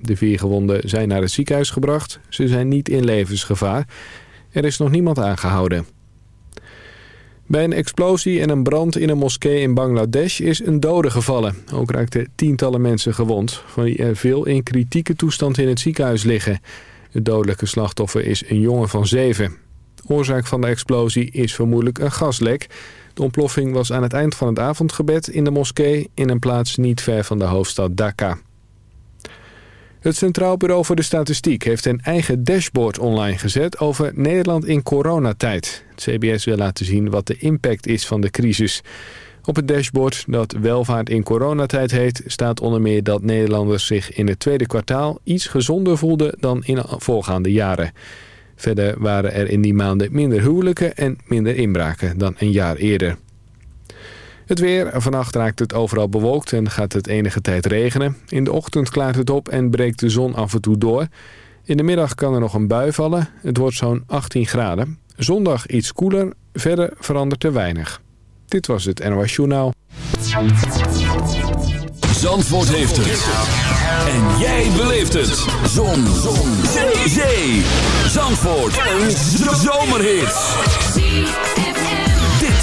De vier gewonden zijn naar het ziekenhuis gebracht. Ze zijn niet in levensgevaar. Er is nog niemand aangehouden. Bij een explosie en een brand in een moskee in Bangladesh is een dode gevallen. Ook raakten tientallen mensen gewond, van wie er veel in kritieke toestand in het ziekenhuis liggen. Het dodelijke slachtoffer is een jongen van zeven. Oorzaak van de explosie is vermoedelijk een gaslek. De ontploffing was aan het eind van het avondgebed in de moskee... in een plaats niet ver van de hoofdstad Dhaka. Het Centraal Bureau voor de Statistiek heeft een eigen dashboard online gezet... over Nederland in coronatijd. Het CBS wil laten zien wat de impact is van de crisis. Op het dashboard dat welvaart in coronatijd heet... staat onder meer dat Nederlanders zich in het tweede kwartaal... iets gezonder voelden dan in voorgaande jaren... Verder waren er in die maanden minder huwelijken en minder inbraken dan een jaar eerder. Het weer. Vannacht raakt het overal bewolkt en gaat het enige tijd regenen. In de ochtend klaart het op en breekt de zon af en toe door. In de middag kan er nog een bui vallen. Het wordt zo'n 18 graden. Zondag iets koeler. Verder verandert er weinig. Dit was het NOS Journaal. Zandvoort heeft het. En jij beleeft het. Zon. Zon. Zee. Zandvoort. Een zomerhit.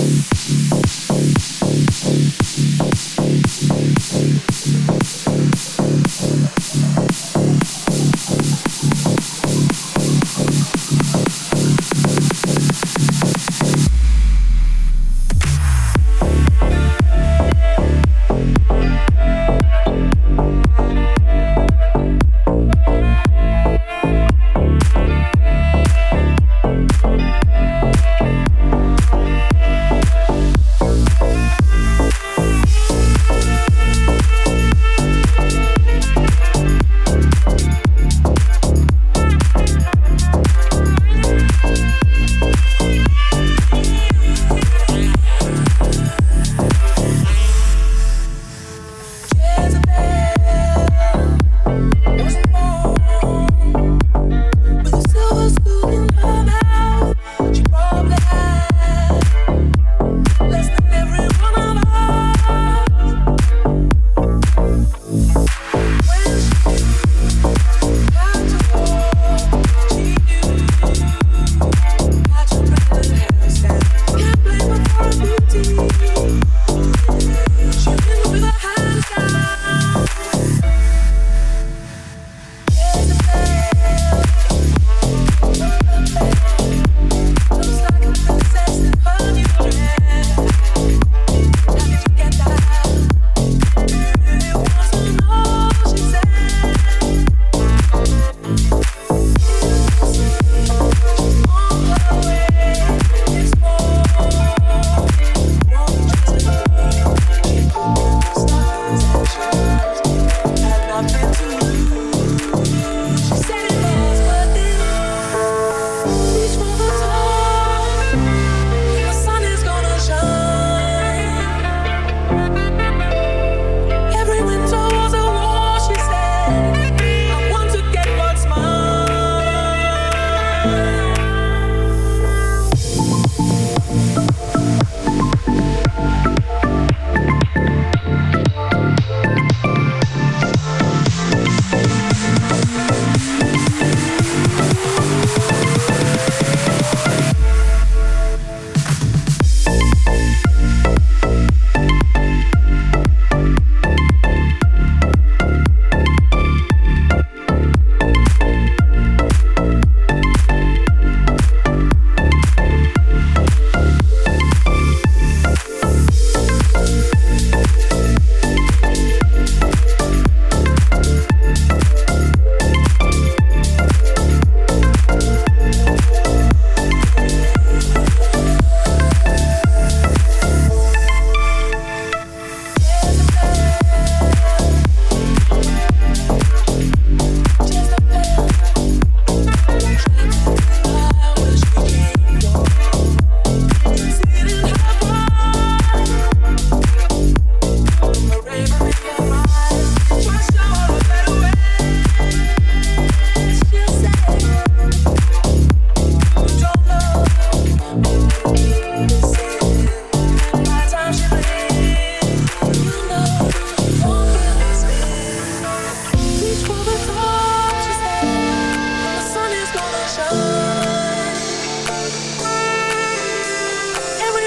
home.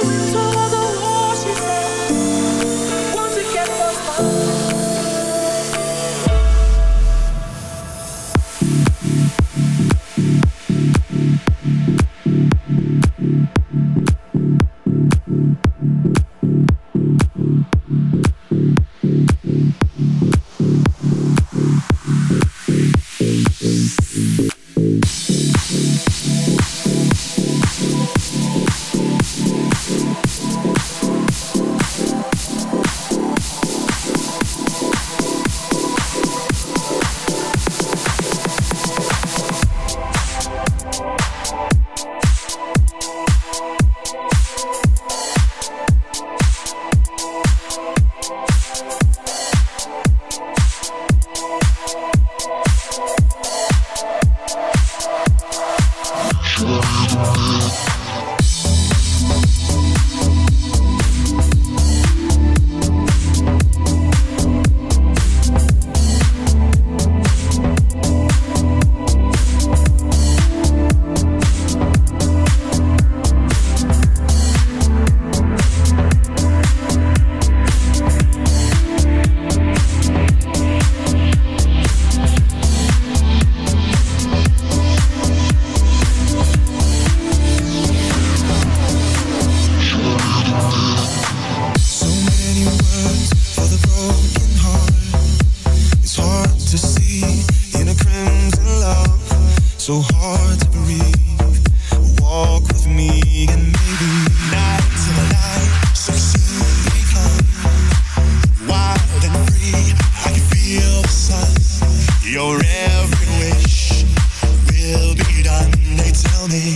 so Your every wish will be done, they tell me.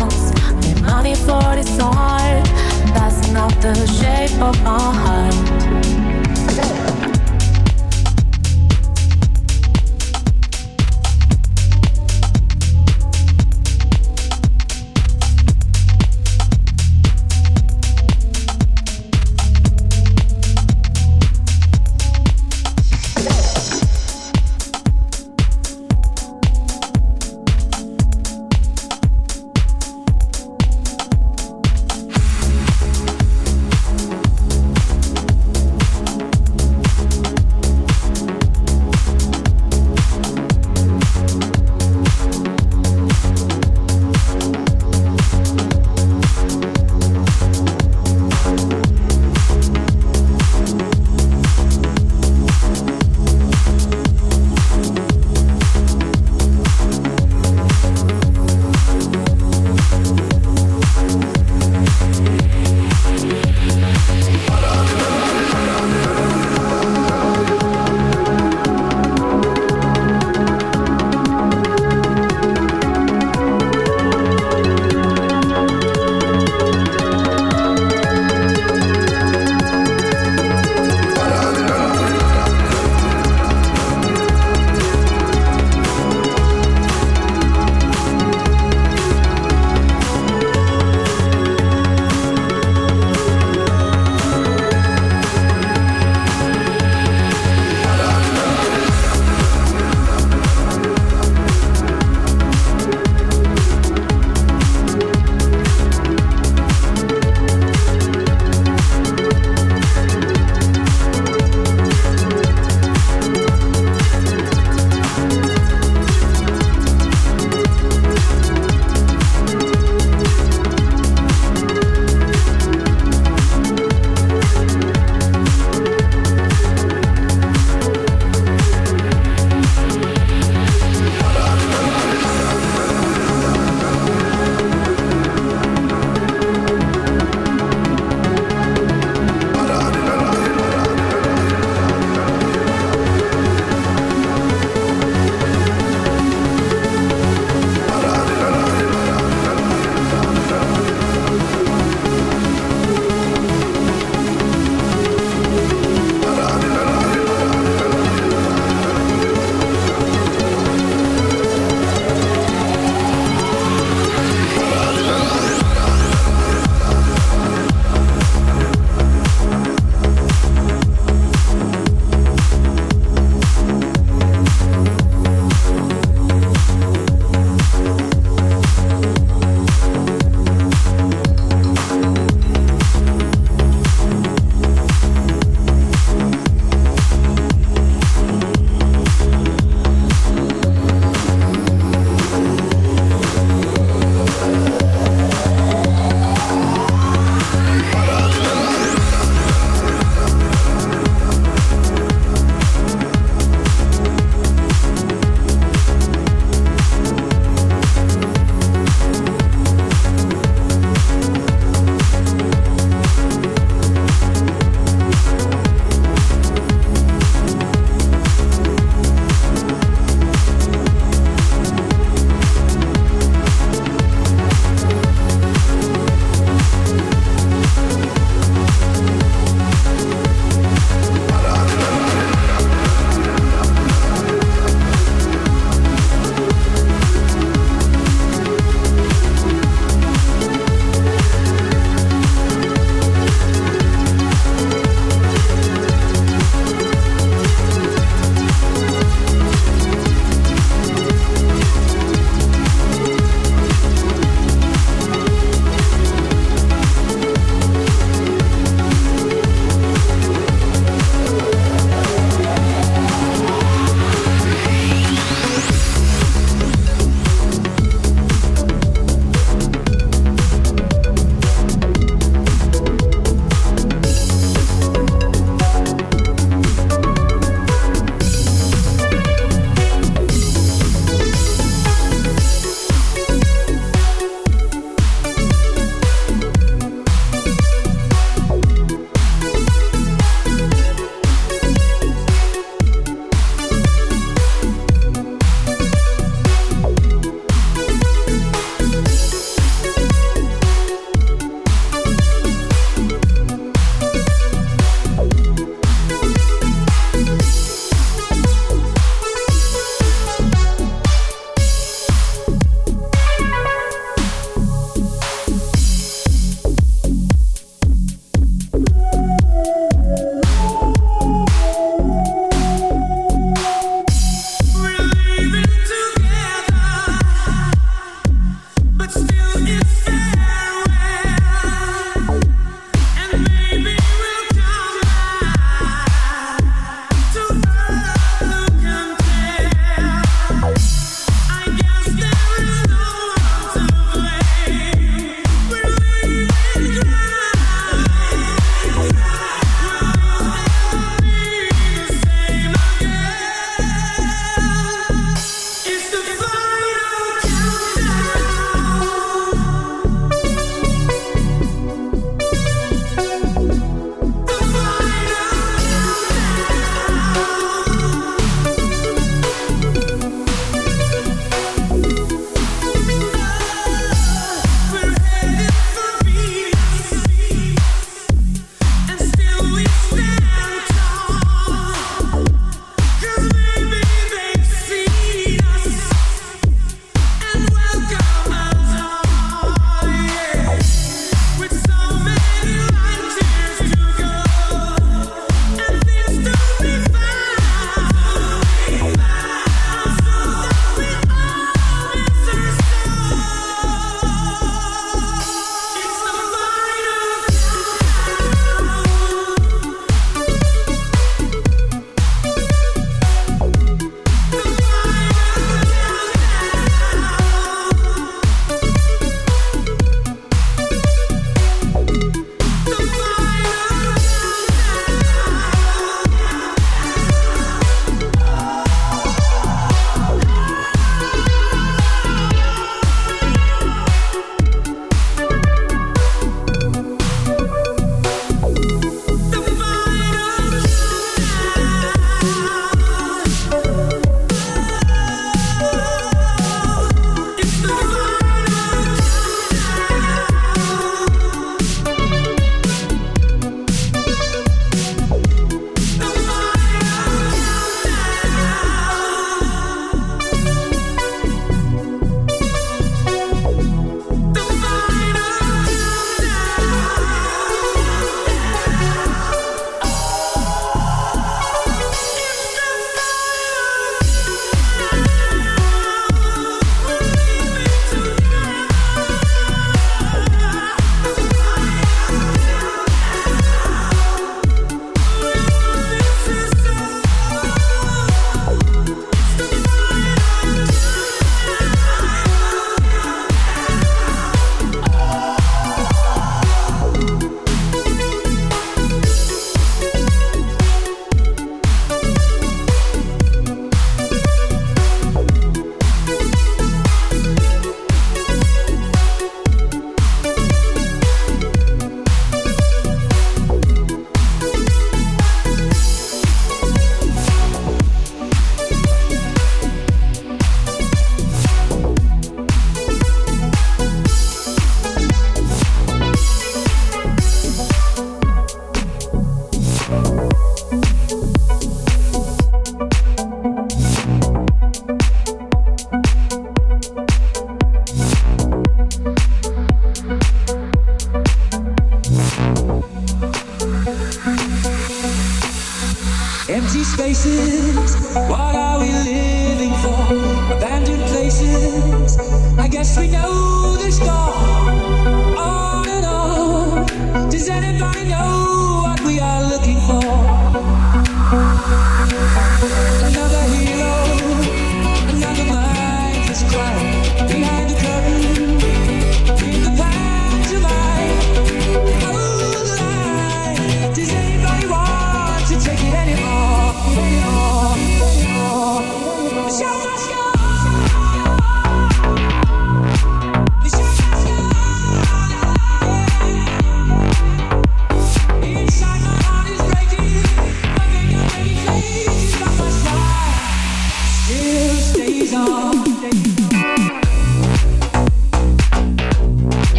money for this heart. That's not the shape of my heart.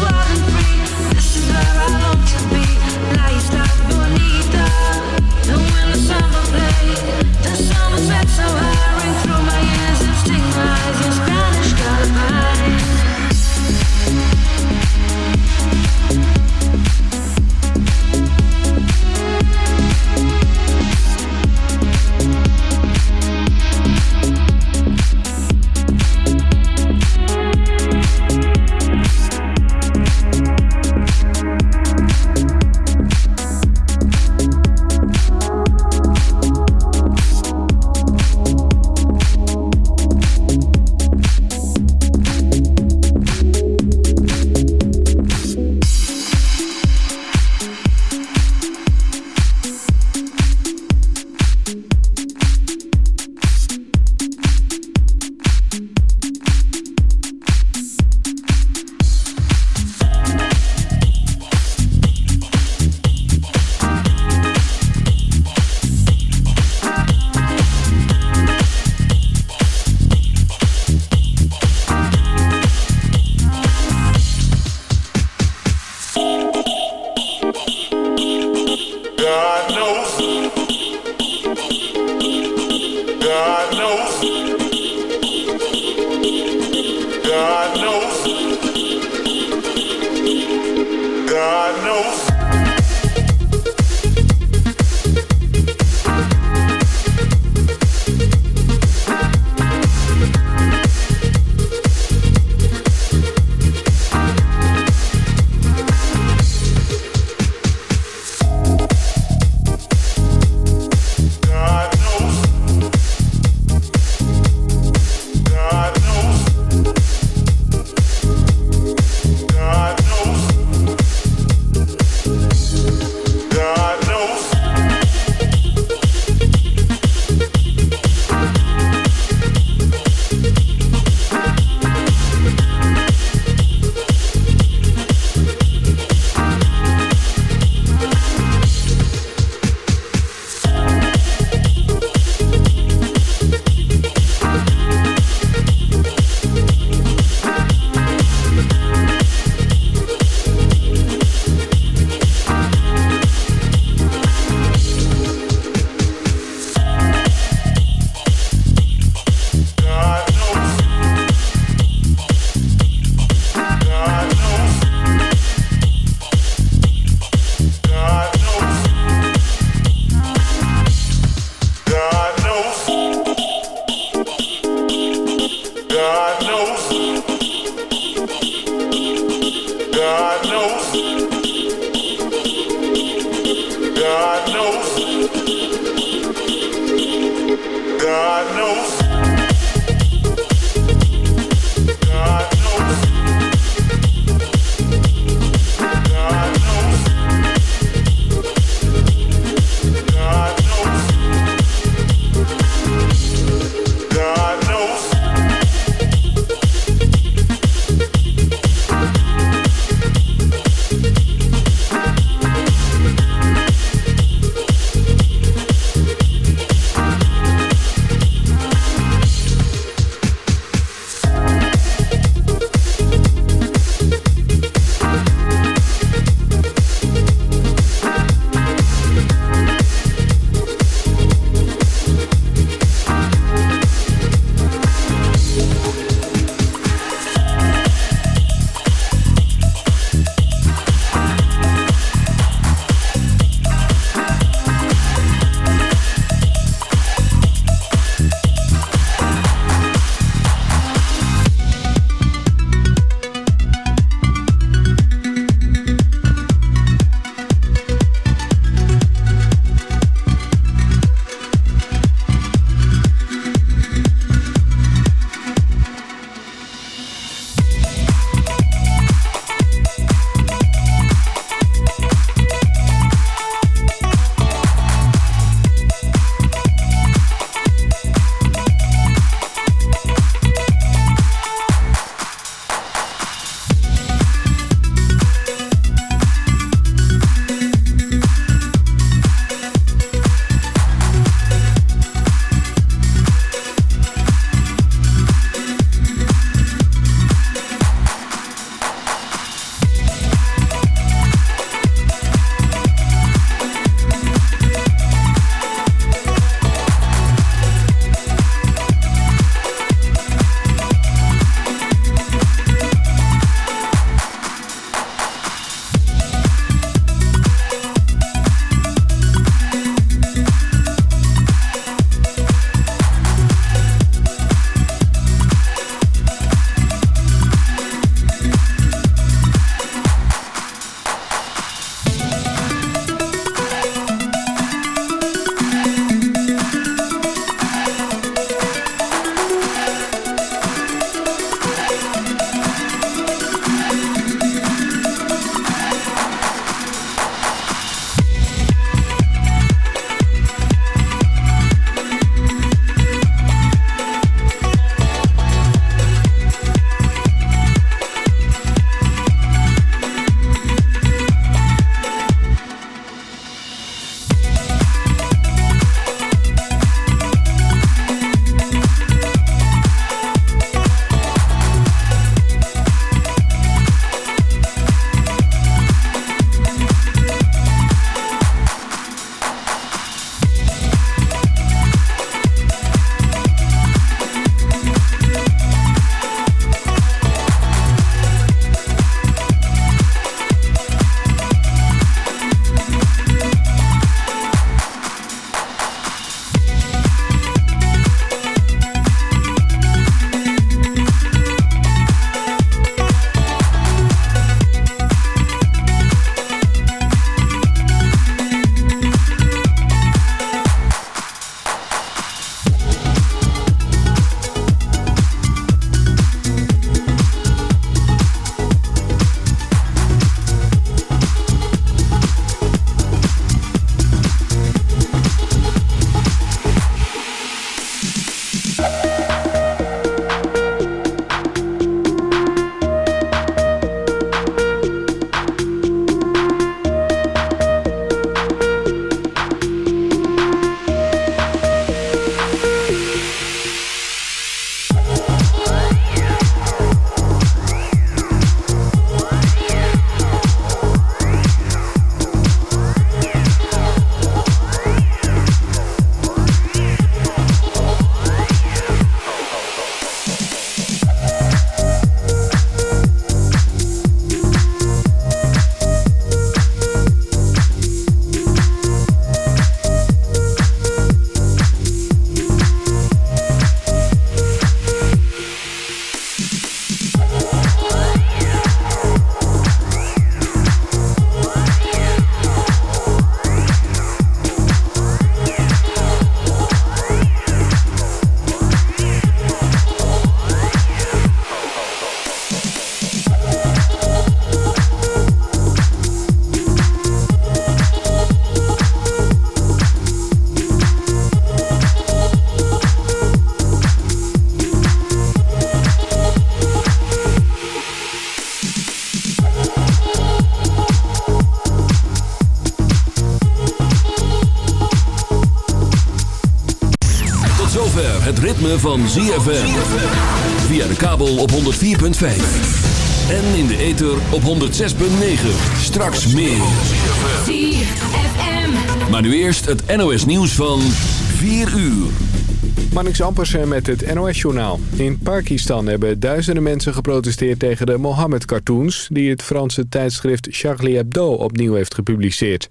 God van ZFM. Via de kabel op 104.5. En in de ether op 106.9. Straks meer. ZFM. Maar nu eerst het NOS nieuws van 4 uur. Marnix Ampersen met het NOS-journaal. In Pakistan hebben duizenden mensen geprotesteerd tegen de Mohammed-cartoons... die het Franse tijdschrift Charlie Hebdo opnieuw heeft gepubliceerd.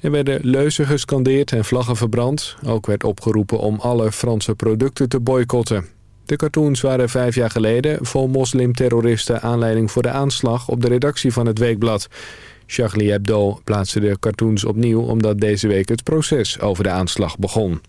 Er werden leuzen gescandeerd en vlaggen verbrand. Ook werd opgeroepen om alle Franse producten te boycotten. De cartoons waren vijf jaar geleden vol moslimterroristen aanleiding voor de aanslag op de redactie van het weekblad. Charlie Hebdo plaatste de cartoons opnieuw omdat deze week het proces over de aanslag begon.